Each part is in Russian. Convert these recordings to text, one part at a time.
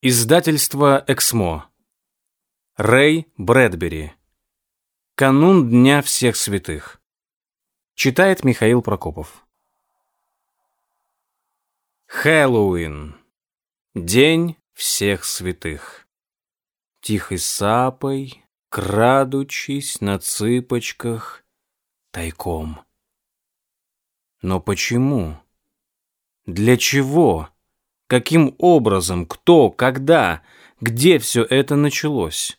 Издательство «Эксмо». Рэй Брэдбери. Канун Дня всех святых. Читает Михаил Прокопов. Хэллоуин. День всех святых. Тихой сапой, крадучись на цыпочках, тайком. Но почему? Для чего? Каким образом, кто, когда, где все это началось?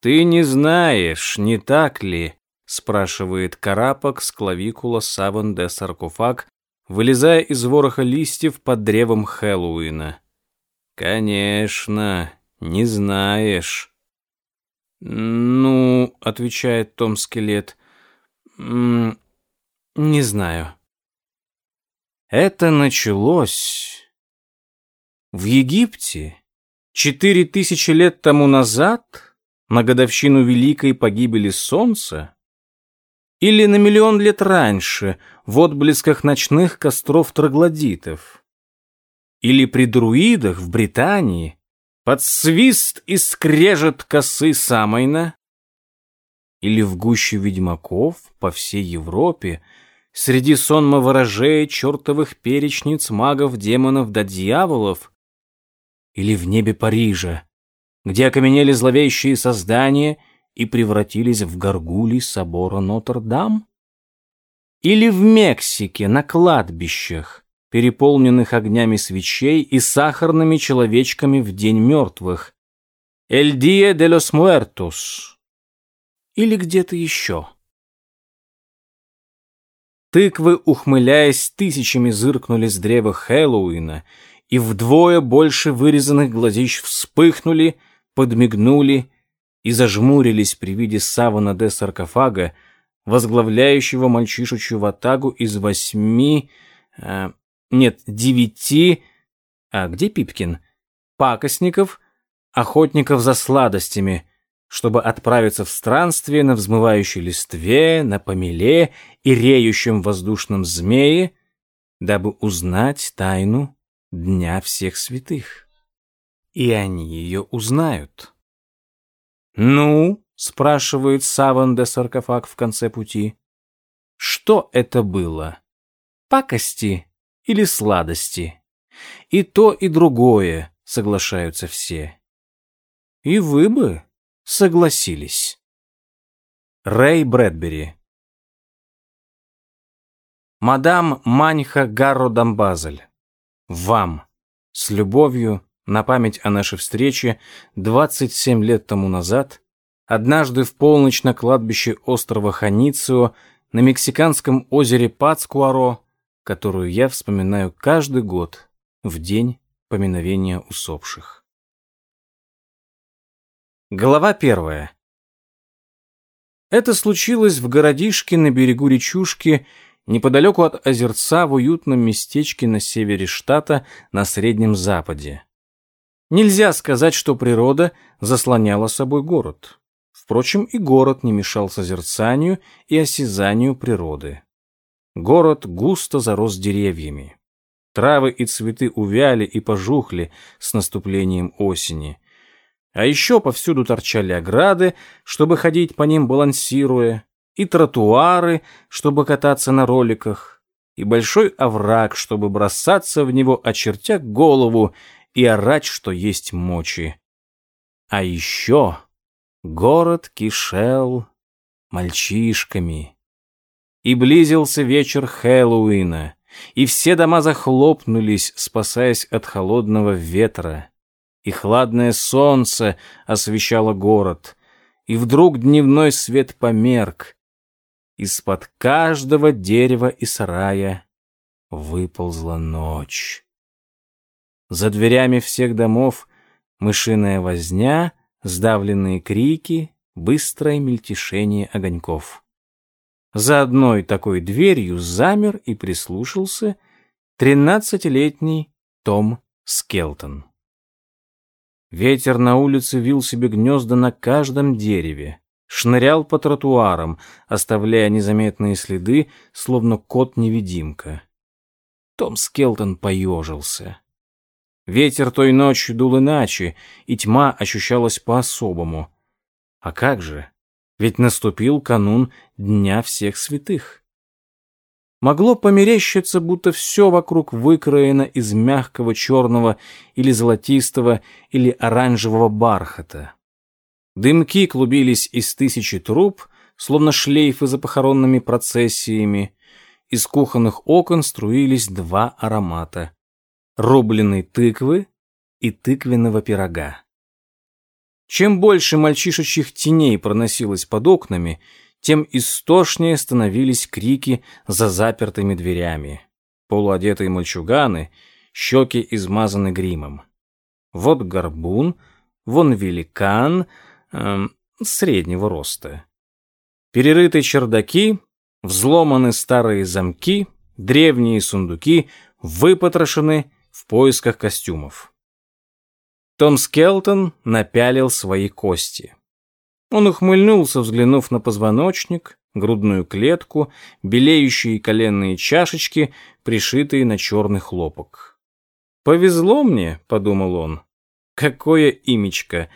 «Ты не знаешь, не так ли?» — спрашивает Карапок с клавикула Саван де Саркофаг, вылезая из вороха листьев под древом Хэллоуина. «Конечно, не знаешь». «Ну», — отвечает Том Скелет, — «не знаю». Это началось в Египте четыре тысячи лет тому назад, на годовщину великой погибели солнца, или на миллион лет раньше, в отблесках ночных костров троглодитов, или при друидах в Британии, под свист и скрежет косы Самойна, или в гуще ведьмаков по всей Европе, среди сонма ворожей, чертовых перечниц, магов, демонов да дьяволов, или в небе Парижа, где окаменели зловещие создания и превратились в горгули собора Нотр-Дам? Или в Мексике на кладбищах, переполненных огнями свечей и сахарными человечками в День мертвых? «Эль Дия де лос Муэртус» или где-то еще. Тыквы, ухмыляясь, тысячами зыркнули с древа Хэллоуина, и вдвое больше вырезанных глазищ вспыхнули, подмигнули и зажмурились при виде савана де саркофага, возглавляющего мальчишечью ватагу из восьми... Э, нет, девяти... А где Пипкин? Пакостников, охотников за сладостями, чтобы отправиться в странствие на взмывающей листве, на помеле и реющем воздушном змее, дабы узнать тайну Дня всех святых. И они ее узнают. «Ну?» — спрашивает Саван де Саркофаг в конце пути. «Что это было? Пакости или сладости?» «И то, и другое», — соглашаются все. «И вы бы согласились. Рэй Брэдбери Мадам Маньха Гарро Дамбазель, вам, с любовью, на память о нашей встрече 27 лет тому назад, однажды в полночь на кладбище острова Ханицио на мексиканском озере Пацкуаро, которую я вспоминаю каждый год в день поминовения усопших. Глава первая. Это случилось в городишке на берегу речушки, неподалеку от озерца в уютном местечке на севере штата на Среднем Западе. Нельзя сказать, что природа заслоняла собой город. Впрочем, и город не мешал созерцанию и осязанию природы. Город густо зарос деревьями. Травы и цветы увяли и пожухли с наступлением осени – а еще повсюду торчали ограды, чтобы ходить по ним балансируя, и тротуары, чтобы кататься на роликах, и большой овраг, чтобы бросаться в него, очертя голову и орать, что есть мочи. А еще город кишел мальчишками. И близился вечер Хэллоуина, и все дома захлопнулись, спасаясь от холодного ветра и хладное солнце освещало город, и вдруг дневной свет померк. Из-под каждого дерева и сарая выползла ночь. За дверями всех домов мышиная возня, сдавленные крики, быстрое мельтешение огоньков. За одной такой дверью замер и прислушался тринадцатилетний Том Скелтон. Ветер на улице вил себе гнезда на каждом дереве, шнырял по тротуарам, оставляя незаметные следы, словно кот-невидимка. Том Скелтон поежился. Ветер той ночью дул иначе, и тьма ощущалась по-особому. А как же? Ведь наступил канун Дня всех святых. Могло померещиться, будто все вокруг выкроено из мягкого черного или золотистого или оранжевого бархата. Дымки клубились из тысячи труб, словно шлейфы за похоронными процессиями. Из кухонных окон струились два аромата — рубленой тыквы и тыквенного пирога. Чем больше мальчишечьих теней проносилось под окнами, тем истошнее становились крики за запертыми дверями. Полуодетые мальчуганы, щеки измазаны гримом. Вот горбун, вон великан эм, среднего роста. Перерыты чердаки, взломаны старые замки, древние сундуки выпотрошены в поисках костюмов. Том Скелтон напялил свои кости. Он ухмыльнулся, взглянув на позвоночник, грудную клетку, белеющие коленные чашечки, пришитые на черный хлопок. «Повезло мне», — подумал он. «Какое имечко!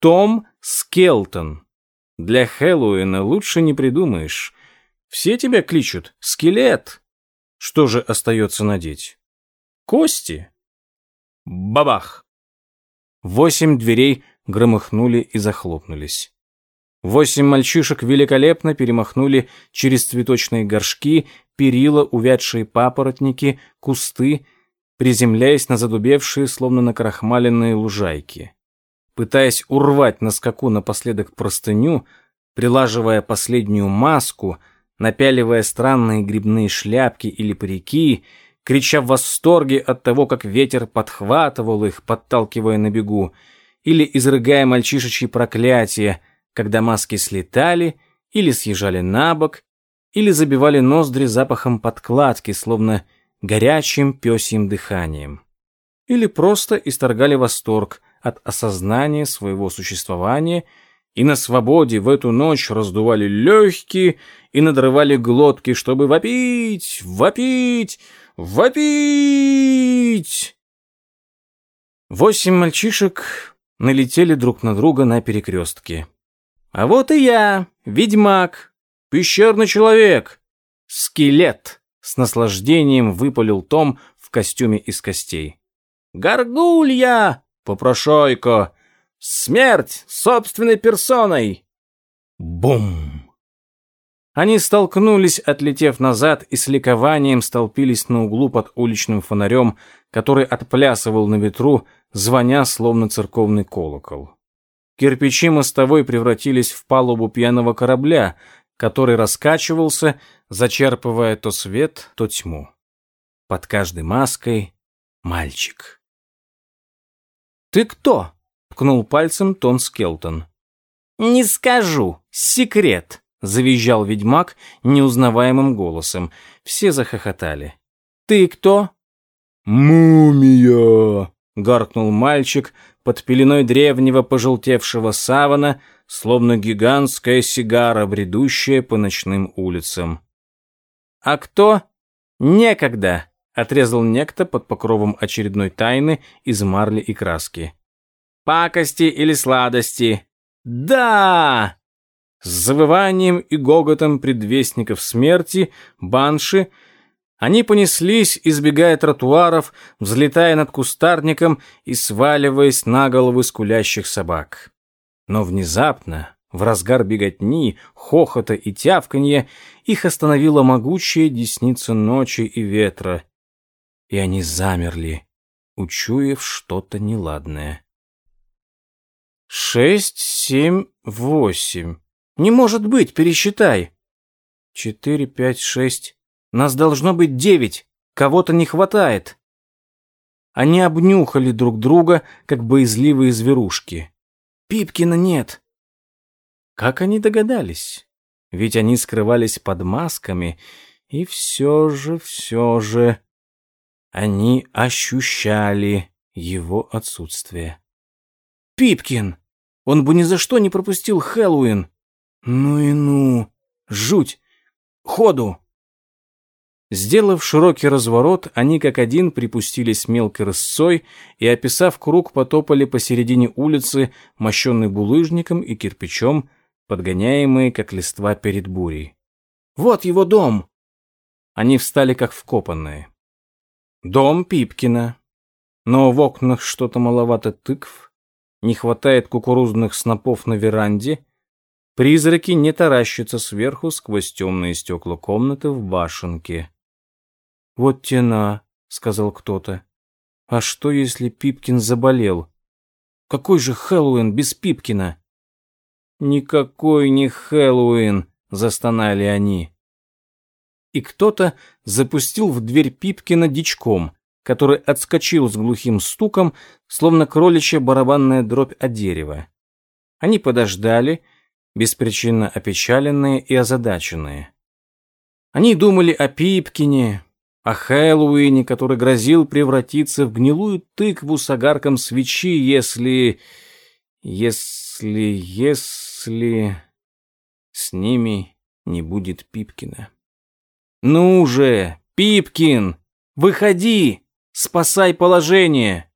Том Скелтон! Для Хэллоуина лучше не придумаешь. Все тебя кличут «Скелет». Что же остается надеть? Кости? Бабах! Восемь дверей громыхнули и захлопнулись. Восемь мальчишек великолепно перемахнули через цветочные горшки, перила, увядшие папоротники, кусты, приземляясь на задубевшие, словно накрахмаленные лужайки. Пытаясь урвать на скаку напоследок простыню, прилаживая последнюю маску, напяливая странные грибные шляпки или парики, крича в восторге от того, как ветер подхватывал их, подталкивая на бегу, или изрыгая мальчишечьи проклятия, когда маски слетали или съезжали на бок, или забивали ноздри запахом подкладки, словно горячим пёсьим дыханием. Или просто исторгали восторг от осознания своего существования и на свободе в эту ночь раздували легкие и надрывали глотки, чтобы вопить, вопить, вопить. Восемь мальчишек налетели друг на друга на перекрестке. А вот и я, ведьмак, пещерный человек, скелет, с наслаждением выпалил Том в костюме из костей. Горгулья, попрошайка, смерть собственной персоной. Бум! Они столкнулись, отлетев назад, и с ликованием столпились на углу под уличным фонарем, который отплясывал на ветру, звоня словно церковный колокол. Кирпичи мостовой превратились в палубу пьяного корабля, который раскачивался, зачерпывая то свет, то тьму. Под каждой маской мальчик. «Ты кто?» — ткнул пальцем Тон Скелтон. «Не скажу. Секрет», — завизжал ведьмак неузнаваемым голосом. Все захохотали. «Ты кто?» «Мумия!» — гаркнул мальчик, под пеленой древнего пожелтевшего савана, словно гигантская сигара, бредущая по ночным улицам. «А кто?» «Некогда!» — отрезал некто под покровом очередной тайны из марли и краски. «Пакости или сладости?» «Да!» С завыванием и гоготом предвестников смерти банши — они понеслись, избегая тротуаров, взлетая над кустарником и сваливаясь на головы скулящих собак. Но внезапно, в разгар беготни, хохота и тявканья, их остановила могучая десница ночи и ветра, и они замерли, учуяв что-то неладное. «Шесть, семь, восемь. Не может быть, пересчитай. Четыре, пять, шесть, нас должно быть девять, кого-то не хватает. Они обнюхали друг друга, как боязливые зверушки. Пипкина нет. Как они догадались? Ведь они скрывались под масками, и все же, все же... Они ощущали его отсутствие. Пипкин! Он бы ни за что не пропустил Хэллоуин. Ну и ну! Жуть! Ходу! Сделав широкий разворот, они как один припустились мелкой рысцой и, описав круг, потопали посередине улицы, мощенный булыжником и кирпичом, подгоняемые, как листва перед бурей. «Вот его дом!» Они встали, как вкопанные. «Дом Пипкина. Но в окнах что-то маловато тыкв, не хватает кукурузных снопов на веранде, призраки не таращатся сверху сквозь темные стекла комнаты в башенке». «Вот тена», — сказал кто-то. «А что, если Пипкин заболел? Какой же Хэллоуин без Пипкина?» «Никакой не Хэллоуин», — застонали они. И кто-то запустил в дверь Пипкина дичком, который отскочил с глухим стуком, словно кроличья барабанная дробь о дерево. Они подождали, беспричинно опечаленные и озадаченные. Они думали о Пипкине, о Хэллоуине, который грозил превратиться в гнилую тыкву с огарком свечи, если... если... если... с ними не будет Пипкина. «Ну же, Пипкин, выходи, спасай положение!»